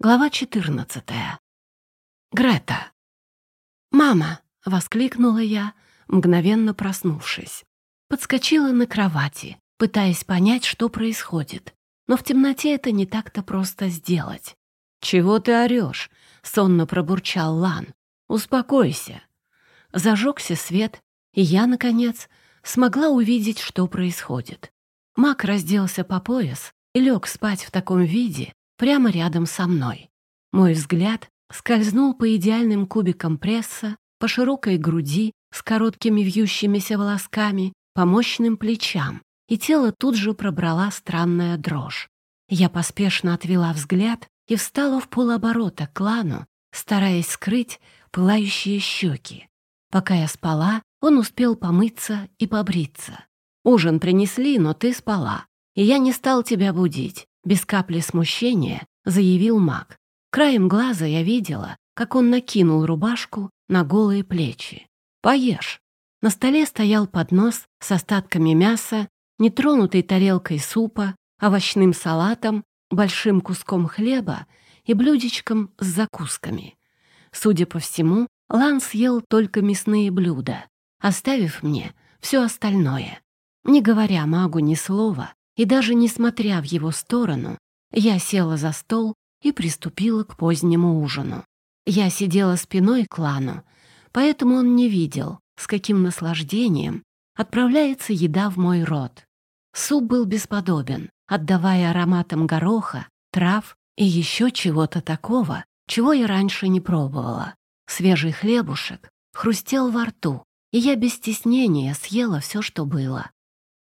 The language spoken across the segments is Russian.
Глава 14. Грета. «Мама!» — воскликнула я, мгновенно проснувшись. Подскочила на кровати, пытаясь понять, что происходит. Но в темноте это не так-то просто сделать. «Чего ты орешь?» — сонно пробурчал Лан. «Успокойся». Зажегся свет, и я, наконец, смогла увидеть, что происходит. Мак разделся по пояс и лег спать в таком виде, прямо рядом со мной. Мой взгляд скользнул по идеальным кубикам пресса, по широкой груди с короткими вьющимися волосками, по мощным плечам, и тело тут же пробрала странная дрожь. Я поспешно отвела взгляд и встала в полоборота к клану, стараясь скрыть пылающие щеки. Пока я спала, он успел помыться и побриться. Ужин принесли, но ты спала, и я не стал тебя будить. Без капли смущения заявил маг. Краем глаза я видела, как он накинул рубашку на голые плечи. «Поешь». На столе стоял поднос с остатками мяса, нетронутой тарелкой супа, овощным салатом, большим куском хлеба и блюдечком с закусками. Судя по всему, Лан съел только мясные блюда, оставив мне все остальное. Не говоря магу ни слова, и даже не смотря в его сторону, я села за стол и приступила к позднему ужину. Я сидела спиной к клану, поэтому он не видел, с каким наслаждением отправляется еда в мой рот. Суп был бесподобен, отдавая ароматом гороха, трав и еще чего-то такого, чего я раньше не пробовала. Свежий хлебушек хрустел во рту, и я без стеснения съела все, что было.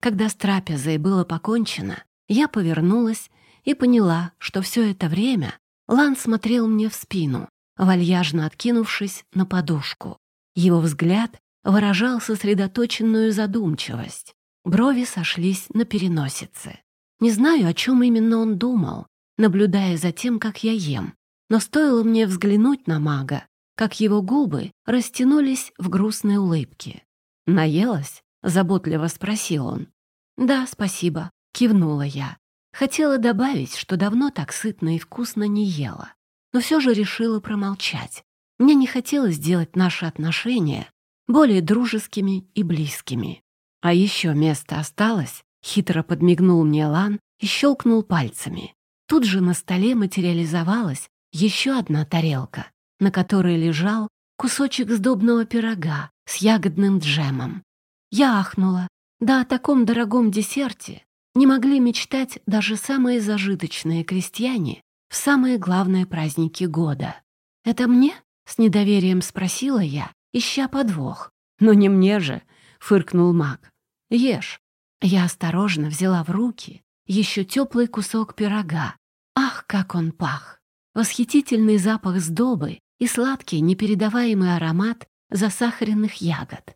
Когда с трапезой было покончено, я повернулась и поняла, что все это время Лан смотрел мне в спину, вальяжно откинувшись на подушку. Его взгляд выражал сосредоточенную задумчивость. Брови сошлись на переносице. Не знаю, о чем именно он думал, наблюдая за тем, как я ем, но стоило мне взглянуть на мага, как его губы растянулись в грустной улыбке. «Наелась?» — заботливо спросил он. «Да, спасибо», — кивнула я. Хотела добавить, что давно так сытно и вкусно не ела, но все же решила промолчать. Мне не хотелось сделать наши отношения более дружескими и близкими. А еще место осталось, хитро подмигнул мне Лан и щелкнул пальцами. Тут же на столе материализовалась еще одна тарелка, на которой лежал кусочек сдобного пирога с ягодным джемом. Я ахнула. Да о таком дорогом десерте не могли мечтать даже самые зажиточные крестьяне в самые главные праздники года. «Это мне?» — с недоверием спросила я, ища подвох. «Ну не мне же!» — фыркнул маг. «Ешь». Я осторожно взяла в руки еще теплый кусок пирога. Ах, как он пах! Восхитительный запах сдобы и сладкий непередаваемый аромат засахаренных ягод.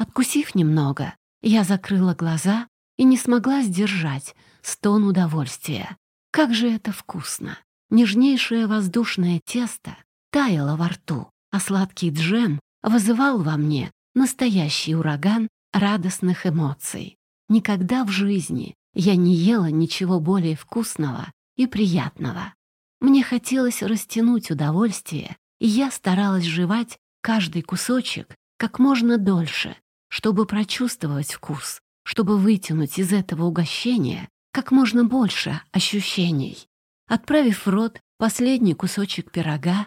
Откусив немного, я закрыла глаза и не смогла сдержать стон удовольствия. Как же это вкусно! Нежнейшее воздушное тесто таяло во рту, а сладкий джем вызывал во мне настоящий ураган радостных эмоций. Никогда в жизни я не ела ничего более вкусного и приятного. Мне хотелось растянуть удовольствие, и я старалась жевать каждый кусочек как можно дольше, чтобы прочувствовать вкус, чтобы вытянуть из этого угощения как можно больше ощущений. Отправив в рот последний кусочек пирога,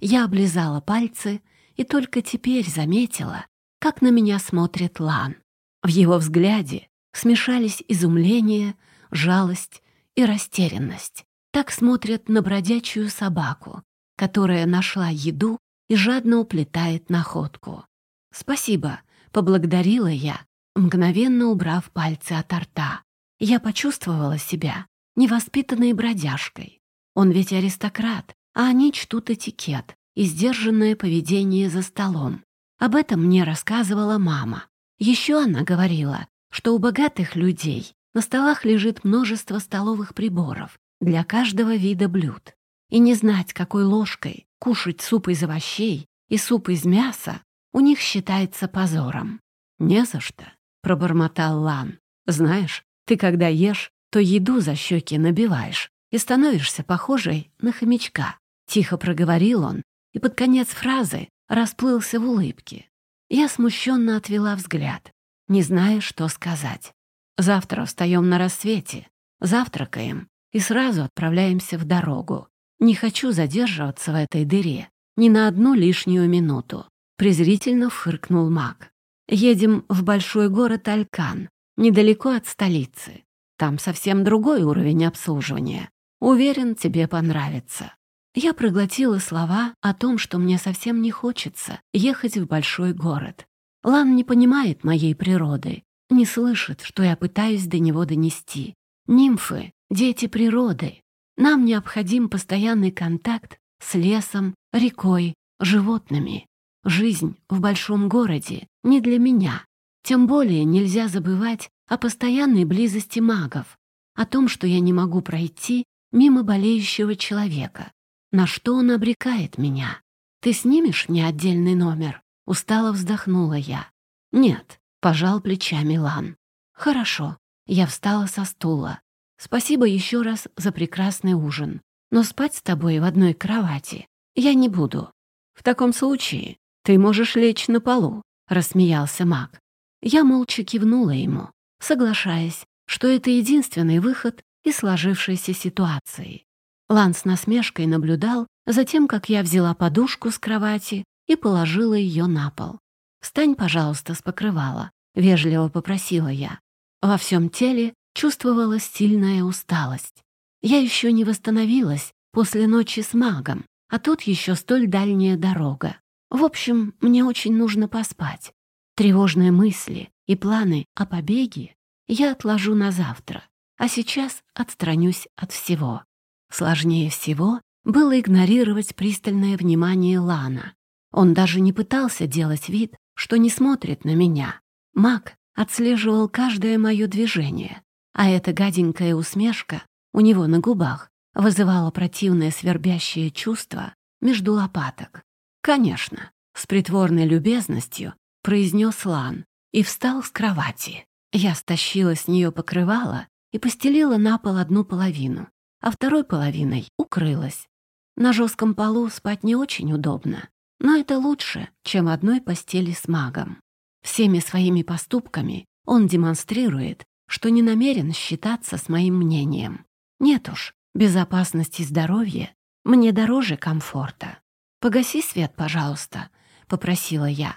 я облизала пальцы и только теперь заметила, как на меня смотрит Лан. В его взгляде смешались изумление, жалость и растерянность. Так смотрят на бродячую собаку, которая нашла еду и жадно уплетает находку. «Спасибо», — поблагодарила я, мгновенно убрав пальцы от рта. Я почувствовала себя невоспитанной бродяжкой. Он ведь аристократ, а они чтут этикет и сдержанное поведение за столом. Об этом мне рассказывала мама. Еще она говорила, что у богатых людей на столах лежит множество столовых приборов для каждого вида блюд. И не знать, какой ложкой кушать суп из овощей и суп из мяса у них считается позором. «Не за что», — пробормотал Лан. «Знаешь, ты когда ешь, то еду за щеки набиваешь, и становишься похожей на хомячка. Тихо проговорил он, и под конец фразы расплылся в улыбке. Я смущенно отвела взгляд, не зная, что сказать. Завтра встаем на рассвете, завтракаем и сразу отправляемся в дорогу. Не хочу задерживаться в этой дыре ни на одну лишнюю минуту. Презрительно фыркнул маг. Едем в большой город Алькан, недалеко от столицы. Там совсем другой уровень обслуживания. Уверен, тебе понравится. Я проглотила слова о том, что мне совсем не хочется ехать в большой город. Лан не понимает моей природы, не слышит, что я пытаюсь до него донести. Нимфы — дети природы. Нам необходим постоянный контакт с лесом, рекой, животными. Жизнь в большом городе не для меня. Тем более нельзя забывать о постоянной близости магов, о том, что я не могу пройти мимо болеющего человека. На что он обрекает меня? Ты снимешь мне отдельный номер? Устало вздохнула я. Нет, пожал плечами Лан. Хорошо. Я встала со стула. Спасибо еще раз за прекрасный ужин. Но спать с тобой в одной кровати я не буду. В таком случае ты можешь лечь на полу, рассмеялся маг. Я молча кивнула ему, соглашаясь, что это единственный выход из сложившейся ситуации. Лан с насмешкой наблюдал за тем, как я взяла подушку с кровати и положила ее на пол. «Встань, пожалуйста, с покрывала», — вежливо попросила я. Во всем теле чувствовалась сильная усталость. Я еще не восстановилась после ночи с магом, а тут еще столь дальняя дорога. В общем, мне очень нужно поспать. Тревожные мысли и планы о побеге я отложу на завтра, а сейчас отстранюсь от всего. Сложнее всего было игнорировать пристальное внимание Лана. Он даже не пытался делать вид, что не смотрит на меня. Мак отслеживал каждое мое движение, а эта гаденькая усмешка у него на губах вызывала противное свербящее чувство между лопаток. «Конечно», — с притворной любезностью произнес Лан и встал с кровати. Я стащила с нее покрывало и постелила на пол одну половину, а второй половиной укрылась. На жестком полу спать не очень удобно, но это лучше, чем одной постели с магом. Всеми своими поступками он демонстрирует, что не намерен считаться с моим мнением. Нет уж, безопасность и здоровье мне дороже комфорта. «Погаси свет, пожалуйста», — попросила я.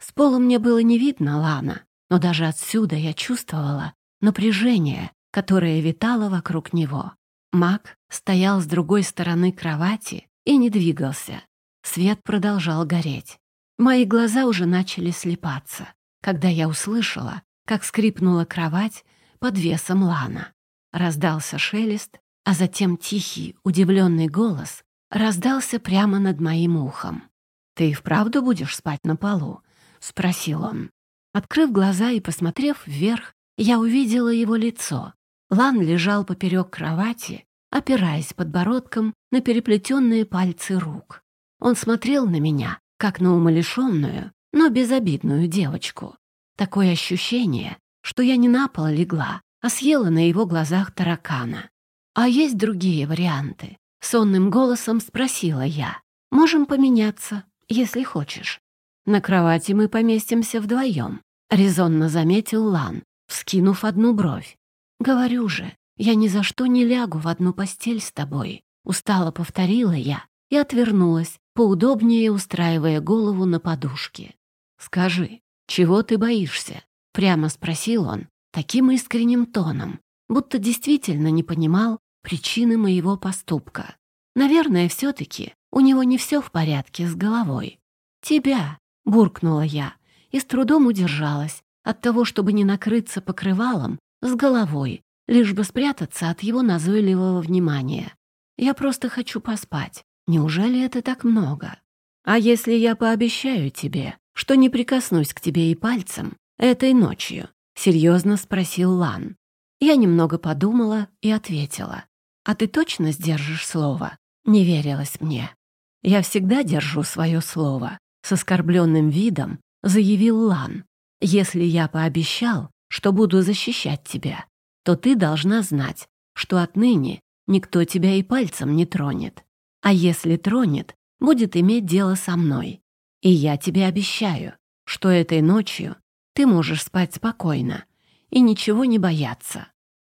С пола мне было не видно Лана, но даже отсюда я чувствовала напряжение, которое витало вокруг него. Маг стоял с другой стороны кровати и не двигался. Свет продолжал гореть. Мои глаза уже начали слепаться, когда я услышала, как скрипнула кровать под весом Лана. Раздался шелест, а затем тихий, удивленный голос раздался прямо над моим ухом. «Ты и вправду будешь спать на полу?» — спросил он. Открыв глаза и посмотрев вверх, я увидела его лицо, Лан лежал поперек кровати, опираясь подбородком на переплетенные пальцы рук. Он смотрел на меня, как на умалишенную, но безобидную девочку. Такое ощущение, что я не на пол легла, а съела на его глазах таракана. «А есть другие варианты?» — сонным голосом спросила я. «Можем поменяться, если хочешь». «На кровати мы поместимся вдвоем», — резонно заметил Лан, вскинув одну бровь. «Говорю же, я ни за что не лягу в одну постель с тобой», — устало повторила я и отвернулась, поудобнее устраивая голову на подушке. «Скажи, чего ты боишься?» — прямо спросил он таким искренним тоном, будто действительно не понимал причины моего поступка. Наверное, все-таки у него не все в порядке с головой. «Тебя!» — буркнула я и с трудом удержалась от того, чтобы не накрыться покрывалом с головой, лишь бы спрятаться от его назойливого внимания. Я просто хочу поспать. Неужели это так много? А если я пообещаю тебе, что не прикоснусь к тебе и пальцем этой ночью? Серьезно спросил Лан. Я немного подумала и ответила. А ты точно сдержишь слово? Не верилось мне. Я всегда держу свое слово. С оскорбленным видом заявил Лан. Если я пообещал, что буду защищать тебя, то ты должна знать, что отныне никто тебя и пальцем не тронет. А если тронет, будет иметь дело со мной. И я тебе обещаю, что этой ночью ты можешь спать спокойно и ничего не бояться».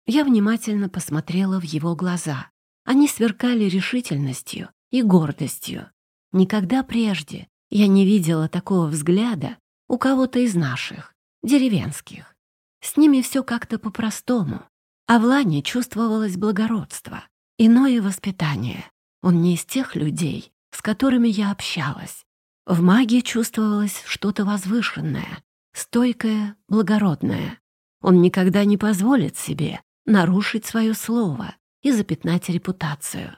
Я внимательно посмотрела в его глаза. Они сверкали решительностью и гордостью. Никогда прежде я не видела такого взгляда у кого-то из наших, деревенских. С ними все как-то по-простому. А в Лане чувствовалось благородство, иное воспитание. Он не из тех людей, с которыми я общалась. В магии чувствовалось что-то возвышенное, стойкое, благородное. Он никогда не позволит себе нарушить свое слово и запятнать репутацию.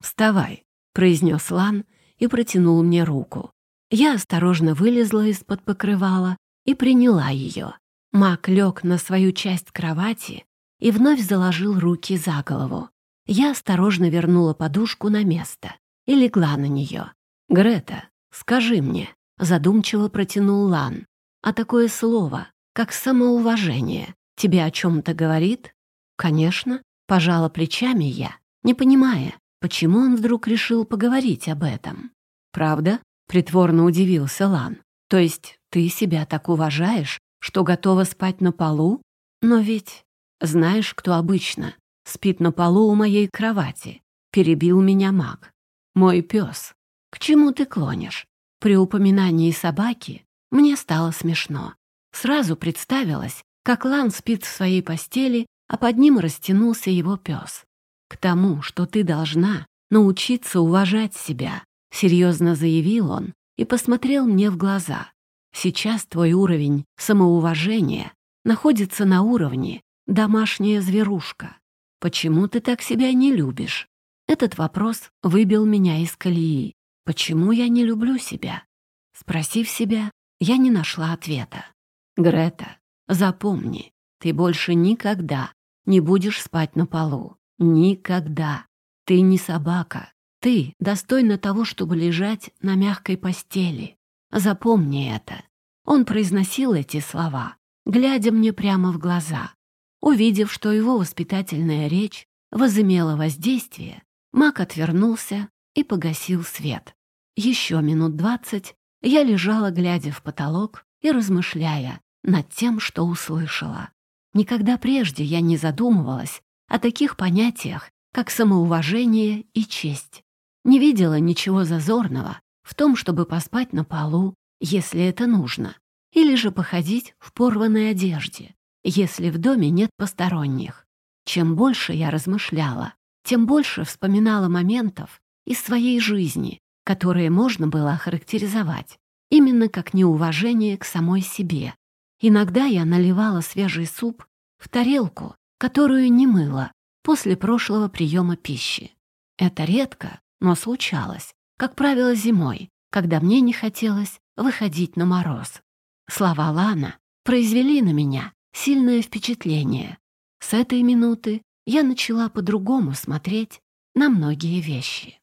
«Вставай», — произнес Лан и протянул мне руку. Я осторожно вылезла из-под покрывала и приняла ее. Мак лег на свою часть кровати и вновь заложил руки за голову. Я осторожно вернула подушку на место и легла на нее. «Грета, скажи мне», — задумчиво протянул Лан, «а такое слово, как самоуважение, тебе о чем-то говорит?» «Конечно», — пожала плечами я, не понимая, почему он вдруг решил поговорить об этом. «Правда?» — притворно удивился Лан. «То есть ты себя так уважаешь, что готова спать на полу? Но ведь знаешь, кто обычно спит на полу у моей кровати?» Перебил меня маг. «Мой пес. К чему ты клонишь?» При упоминании собаки мне стало смешно. Сразу представилось, как Лан спит в своей постели а под ним растянулся его пес. «К тому, что ты должна научиться уважать себя», — серьезно заявил он и посмотрел мне в глаза. «Сейчас твой уровень самоуважения находится на уровне домашняя зверушка. Почему ты так себя не любишь?» Этот вопрос выбил меня из колеи. Почему я не люблю себя? Спросив себя, я не нашла ответа. Грета, запомни, ты больше никогда не будешь спать на полу. Никогда. Ты не собака. Ты достойна того, чтобы лежать на мягкой постели. Запомни это. Он произносил эти слова, глядя мне прямо в глаза. Увидев, что его воспитательная речь возымела воздействие, Мак отвернулся и погасил свет. Еще минут двадцать я лежала, глядя в потолок и размышляя над тем, что услышала. Никогда прежде я не задумывалась о таких понятиях, как самоуважение и честь. Не видела ничего зазорного в том, чтобы поспать на полу, если это нужно, или же походить в порванной одежде, если в доме нет посторонних. Чем больше я размышляла, тем больше вспоминала моментов из своей жизни, которые можно было охарактеризовать именно как неуважение к самой себе, Иногда я наливала свежий суп в тарелку, которую не мыла после прошлого приема пищи. Это редко, но случалось, как правило, зимой, когда мне не хотелось выходить на мороз. Слова Лана произвели на меня сильное впечатление. С этой минуты я начала по-другому смотреть на многие вещи.